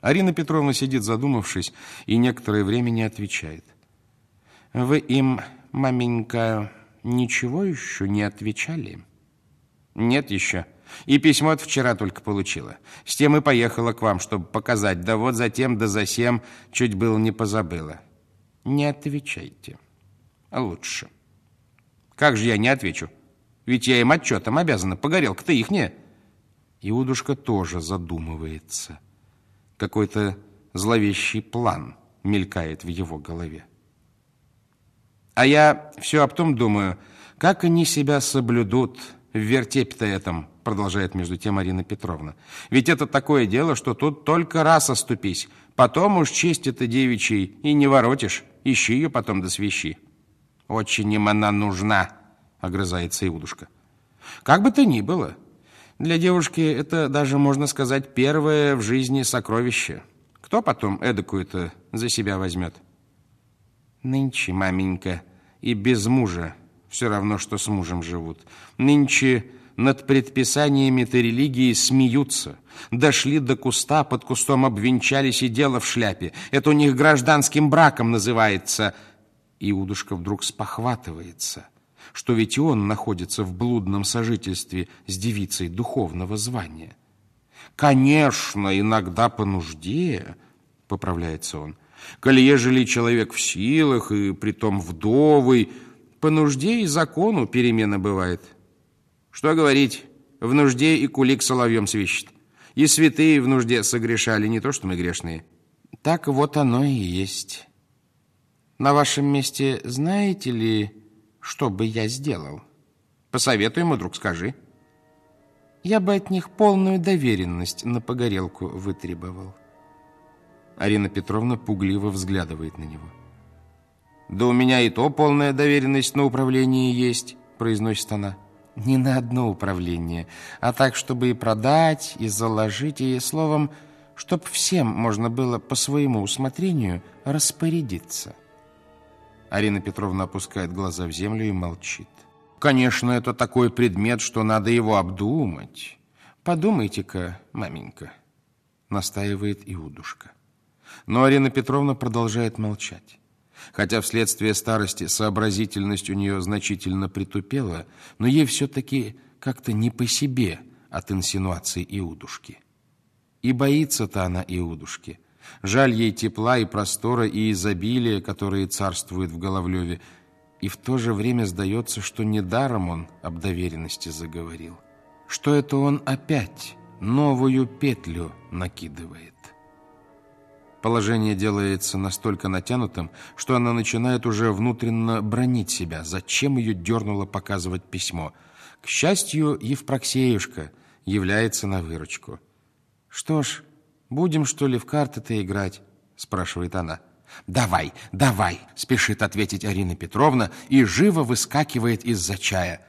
Арина Петровна сидит задумавшись и некоторое время не отвечает. «Вы им, маменька, ничего еще не отвечали?» «Нет еще. И письмо от вчера только получила. С тем и поехала к вам, чтобы показать. Да вот затем, да засем, чуть было не позабыла». «Не отвечайте. Лучше». «Как же я не отвечу? Ведь я им отчетом обязана. Погорелка-то ихняя». Иудушка тоже задумывается. Какой-то зловещий план мелькает в его голове. А я все об том думаю, как они себя соблюдут в вертепе-то этом, продолжает между тем Арина Петровна. Ведь это такое дело, что тут только раз оступись, потом уж честь это девичьей и не воротишь, ищи ее потом до свищи. Очень им она нужна, огрызается Иудушка. Как бы то ни было, для девушки это даже, можно сказать, первое в жизни сокровище. Кто потом эдакую-то за себя возьмет? Нынче, маменька, и без мужа все равно, что с мужем живут. Нынче над предписаниями-то религии смеются. Дошли до куста, под кустом обвенчались и дело в шляпе. Это у них гражданским браком называется. Иудушка вдруг спохватывается – что ведь и он находится в блудном сожительстве с девицей духовного звания. «Конечно, иногда по нужде», — поправляется он, «коли ежели человек в силах и притом вдовый, по нужде и закону перемена бывает». Что говорить, в нужде и кулик соловьем свищет. И святые в нужде согрешали, не то что мы грешные. Так вот оно и есть. На вашем месте знаете ли что бы я сделал? Посоветуй ему, друг, скажи. Я бы от них полную доверенность на погорелку вытребовал. Арина Петровна пугливо взглядывает на него. «Да у меня и то полная доверенность на управление есть», произносит она. «Не на одно управление, а так, чтобы и продать, и заложить, и, словом, чтоб всем можно было по своему усмотрению распорядиться». Арина Петровна опускает глаза в землю и молчит. Конечно, это такой предмет, что надо его обдумать. Подумайте-ка, маменька, настаивает Иудушка. Но Арина Петровна продолжает молчать. Хотя вследствие старости сообразительность у нее значительно притупела, но ей все-таки как-то не по себе от инсинуаций Иудушки. И боится-то она Иудушки – Жаль ей тепла и простора и изобилия, которые царствуют в Головлеве, и в то же время сдается, что недаром он об доверенности заговорил, что это он опять новую петлю накидывает. Положение делается настолько натянутым, что она начинает уже внутренно бронить себя, зачем ее дернуло показывать письмо. К счастью, Евпроксеюшка является на выручку. Что ж, «Будем, что ли, в карты-то играть?» – спрашивает она. «Давай, давай!» – спешит ответить Арина Петровна и живо выскакивает из-за чая.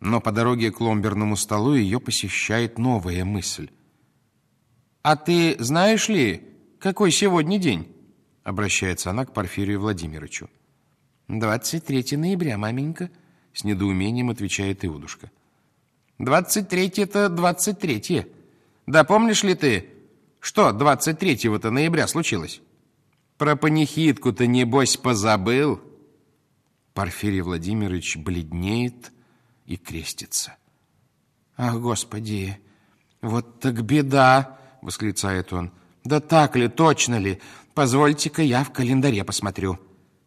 Но по дороге к ломберному столу ее посещает новая мысль. «А ты знаешь ли, какой сегодня день?» – обращается она к Порфирию Владимировичу. «23 ноября, маменька», – с недоумением отвечает Иудушка. «Двадцать третье это двадцать третье. Да помнишь ли ты, что 23-то ноября случилось? Про панихидку-то, небось, позабыл? Порфирий Владимирович бледнеет и крестится. «Ах, Господи, вот так беда!» — восклицает он. «Да так ли, точно ли? Позвольте-ка я в календаре посмотрю».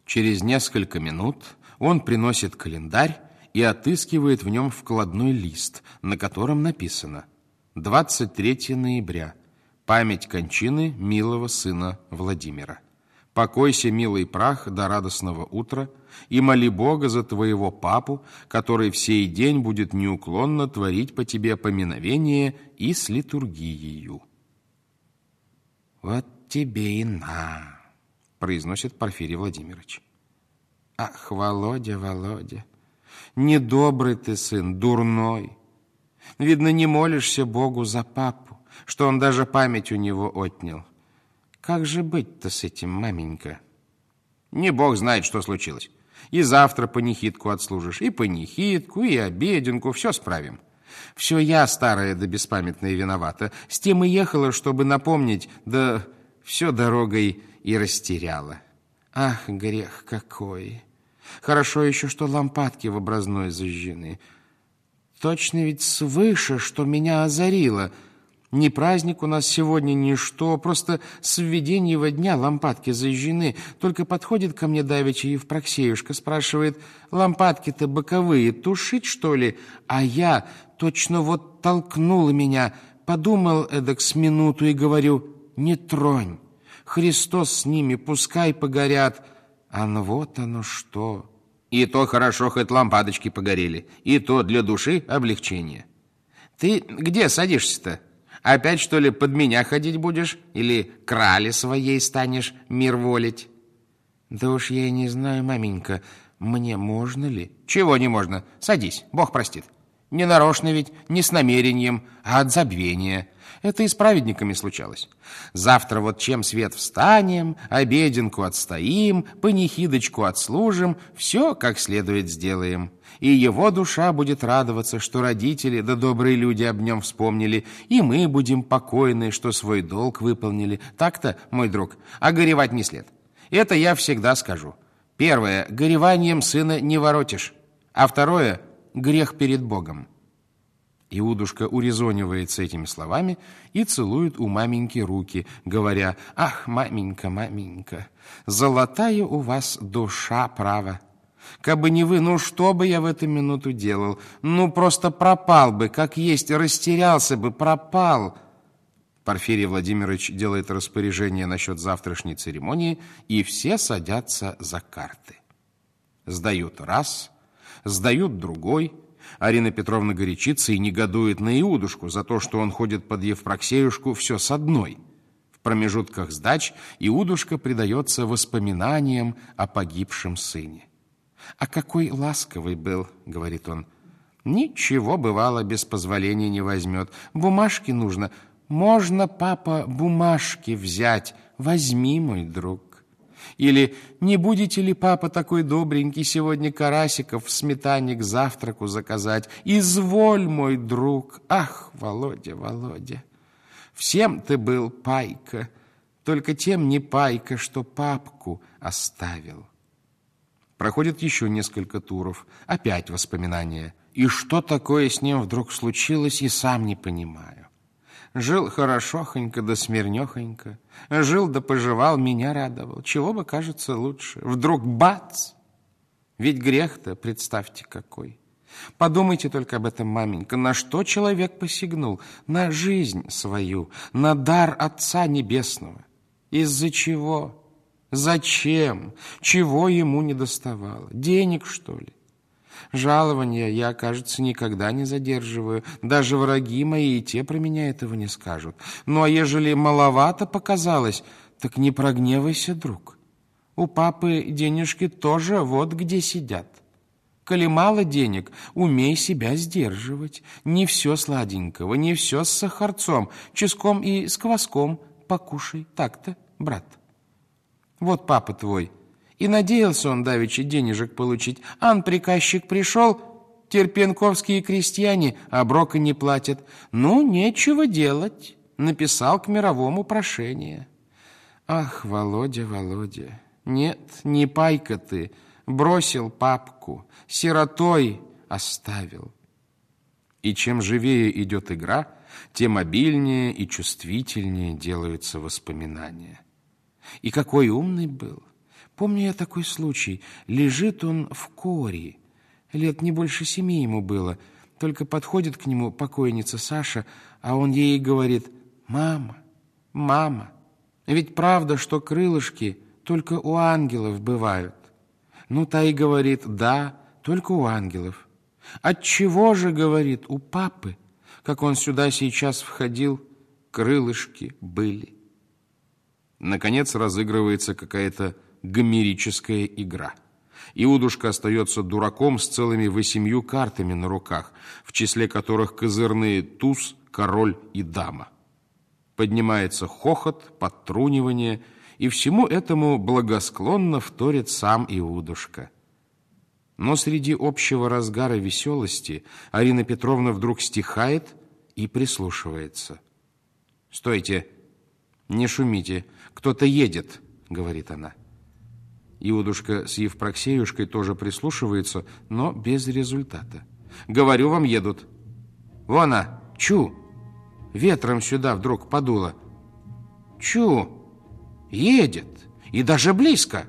Через несколько минут он приносит календарь и отыскивает в нем вкладной лист, на котором написано «23 ноября» Память кончины милого сына Владимира. Покойся, милый прах, до радостного утра, и моли Бога за твоего папу, который в сей день будет неуклонно творить по тебе поминовение и с литургией. «Вот тебе и на!» — произносит Порфирий Владимирович. «Ах, Володя, Володя, недобрый ты сын, дурной! Видно, не молишься Богу за папу что он даже память у него отнял. Как же быть-то с этим, маменька? Не бог знает, что случилось. И завтра панихидку отслужишь, и панихидку, и обеденку, все справим. Все я, старая да беспамятная, виновата. С тем и ехала, чтобы напомнить, да все дорогой и растеряла. Ах, грех какой! Хорошо еще, что лампадки в образной зажжены. Точно ведь свыше, что меня озарило — не праздник у нас сегодня, ничто, просто с введеньего дня лампадки зажжены. Только подходит ко мне давеча Евпроксеюшка, спрашивает, лампадки-то боковые, тушить, что ли? А я точно вот толкнула меня, подумал эдак с минуту и говорю, не тронь, Христос с ними, пускай погорят. А ну вот оно что. И то хорошо, хоть лампадочки погорели, и то для души облегчение. Ты где садишься-то? Опять, что ли, под меня ходить будешь? Или крали своей станешь мир волить? Да уж я и не знаю, маменька, мне можно ли? Чего не можно? Садись, Бог простит. Не нарочно ведь, не с намерением, а от забвения. Это и с праведниками случалось. Завтра вот чем свет встанем, обеденку отстоим, панихидочку отслужим, все как следует сделаем. И его душа будет радоваться, что родители да добрые люди об нем вспомнили, и мы будем покойны, что свой долг выполнили. Так-то, мой друг, а горевать не след. Это я всегда скажу. Первое, гореванием сына не воротишь, а второе, грех перед Богом. Иудушка урезонивается этими словами и целует у маменьки руки, говоря, «Ах, маменька, маменька, золотая у вас душа, права! Кабы не вы, ну что бы я в эту минуту делал? Ну, просто пропал бы, как есть, растерялся бы, пропал!» Порфирий Владимирович делает распоряжение насчет завтрашней церемонии, и все садятся за карты. Сдают раз, сдают другой – Арина Петровна горячится и негодует на Иудушку за то, что он ходит под Евпроксеюшку все с одной. В промежутках сдач Иудушка предается воспоминаниям о погибшем сыне. «А какой ласковый был», — говорит он. «Ничего, бывало, без позволения не возьмет. Бумажки нужно. Можно, папа, бумажки взять. Возьми, мой друг». Или «Не будете ли, папа, такой добренький, сегодня карасиков в сметане к завтраку заказать? Изволь, мой друг! Ах, Володя, Володя! Всем ты был пайка, только тем не пайка, что папку оставил». Проходит еще несколько туров, опять воспоминания. И что такое с ним вдруг случилось, и сам не понимаю. Жил хорошохонько да смирнехонько. Жил да поживал, меня радовал. Чего бы, кажется, лучше. Вдруг бац! Ведь грех-то, представьте, какой. Подумайте только об этом, маменька, на что человек посягнул? На жизнь свою, на дар Отца Небесного. Из-за чего? Зачем? Чего ему не доставало? Денег, что ли? Жалования я, кажется, никогда не задерживаю. Даже враги мои и те про меня этого не скажут. Ну, а ежели маловато показалось, так не прогневайся, друг. У папы денежки тоже вот где сидят. Коли мало денег, умей себя сдерживать. Не все сладенького, не все с сахарцом, ческом и с кваском покушай. Так-то, брат. Вот папа твой — и надеялся он давеча денежек получить. Ан приказчик пришел, терпенковские крестьяне оброка не платят. Ну, нечего делать. Написал к мировому прошение. Ах, Володя, Володя, нет, не пайка ты. Бросил папку, сиротой оставил. И чем живее идет игра, тем обильнее и чувствительнее делаются воспоминания. И какой умный был! Помню я такой случай. Лежит он в коре. Лет не больше семи ему было. Только подходит к нему покойница Саша, а он ей говорит, «Мама, мама, ведь правда, что крылышки только у ангелов бывают?» Ну, та и говорит, «Да, только у ангелов». От чего же, говорит, у папы, как он сюда сейчас входил, крылышки были. Наконец разыгрывается какая-то гомерическая игра. Иудушка остается дураком с целыми восемью картами на руках, в числе которых козырные туз, король и дама. Поднимается хохот, подтрунивание, и всему этому благосклонно вторит сам Иудушка. Но среди общего разгара веселости Арина Петровна вдруг стихает и прислушивается. «Стойте! «Не шумите, кто-то едет», — говорит она. Иудушка с Евпроксеюшкой тоже прислушивается, но без результата. «Говорю вам, едут». «Вон она, чу!» Ветром сюда вдруг подуло. «Чу! Едет! И даже близко!»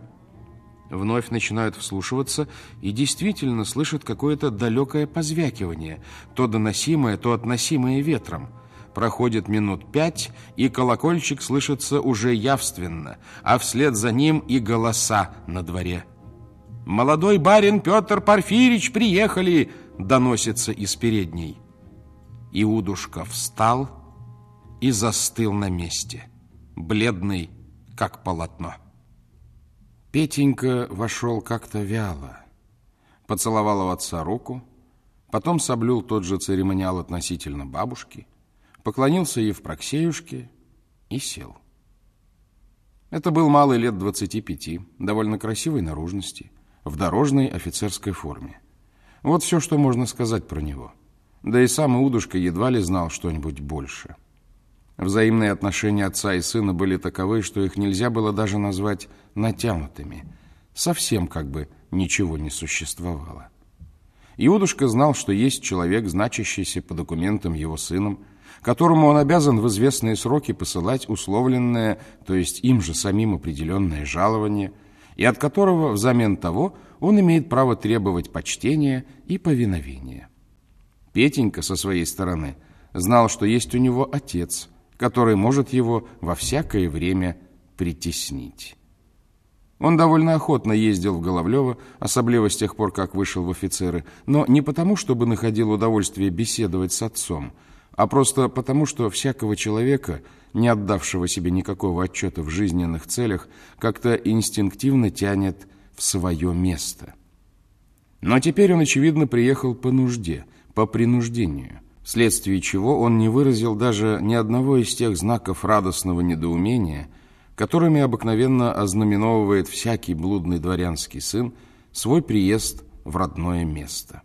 Вновь начинают вслушиваться и действительно слышат какое-то далекое позвякивание, то доносимое, то относимое ветром. Проходит минут пять, и колокольчик слышится уже явственно, а вслед за ним и голоса на дворе. «Молодой барин Петр Порфирич приехали!» доносится из передней. Иудушка встал и застыл на месте, бледный, как полотно. Петенька вошел как-то вяло, поцеловал у отца руку, потом соблюл тот же церемониал относительно бабушки, поклонился Евпроксеюшке и сел. Это был малый лет двадцати пяти, довольно красивой наружности, в дорожной офицерской форме. Вот все, что можно сказать про него. Да и сам Иудушка едва ли знал что-нибудь больше. Взаимные отношения отца и сына были таковы, что их нельзя было даже назвать натянутыми. Совсем как бы ничего не существовало. Иудушка знал, что есть человек, значащийся по документам его сыном, которому он обязан в известные сроки посылать условленное, то есть им же самим определенное жалование, и от которого взамен того он имеет право требовать почтения и повиновения. Петенька со своей стороны знал, что есть у него отец, который может его во всякое время притеснить. Он довольно охотно ездил в Головлево, особливо с тех пор, как вышел в офицеры, но не потому, чтобы находил удовольствие беседовать с отцом, а просто потому, что всякого человека, не отдавшего себе никакого отчета в жизненных целях, как-то инстинктивно тянет в свое место. Но теперь он, очевидно, приехал по нужде, по принуждению – вследствие чего он не выразил даже ни одного из тех знаков радостного недоумения, которыми обыкновенно ознаменовывает всякий блудный дворянский сын свой приезд в родное место.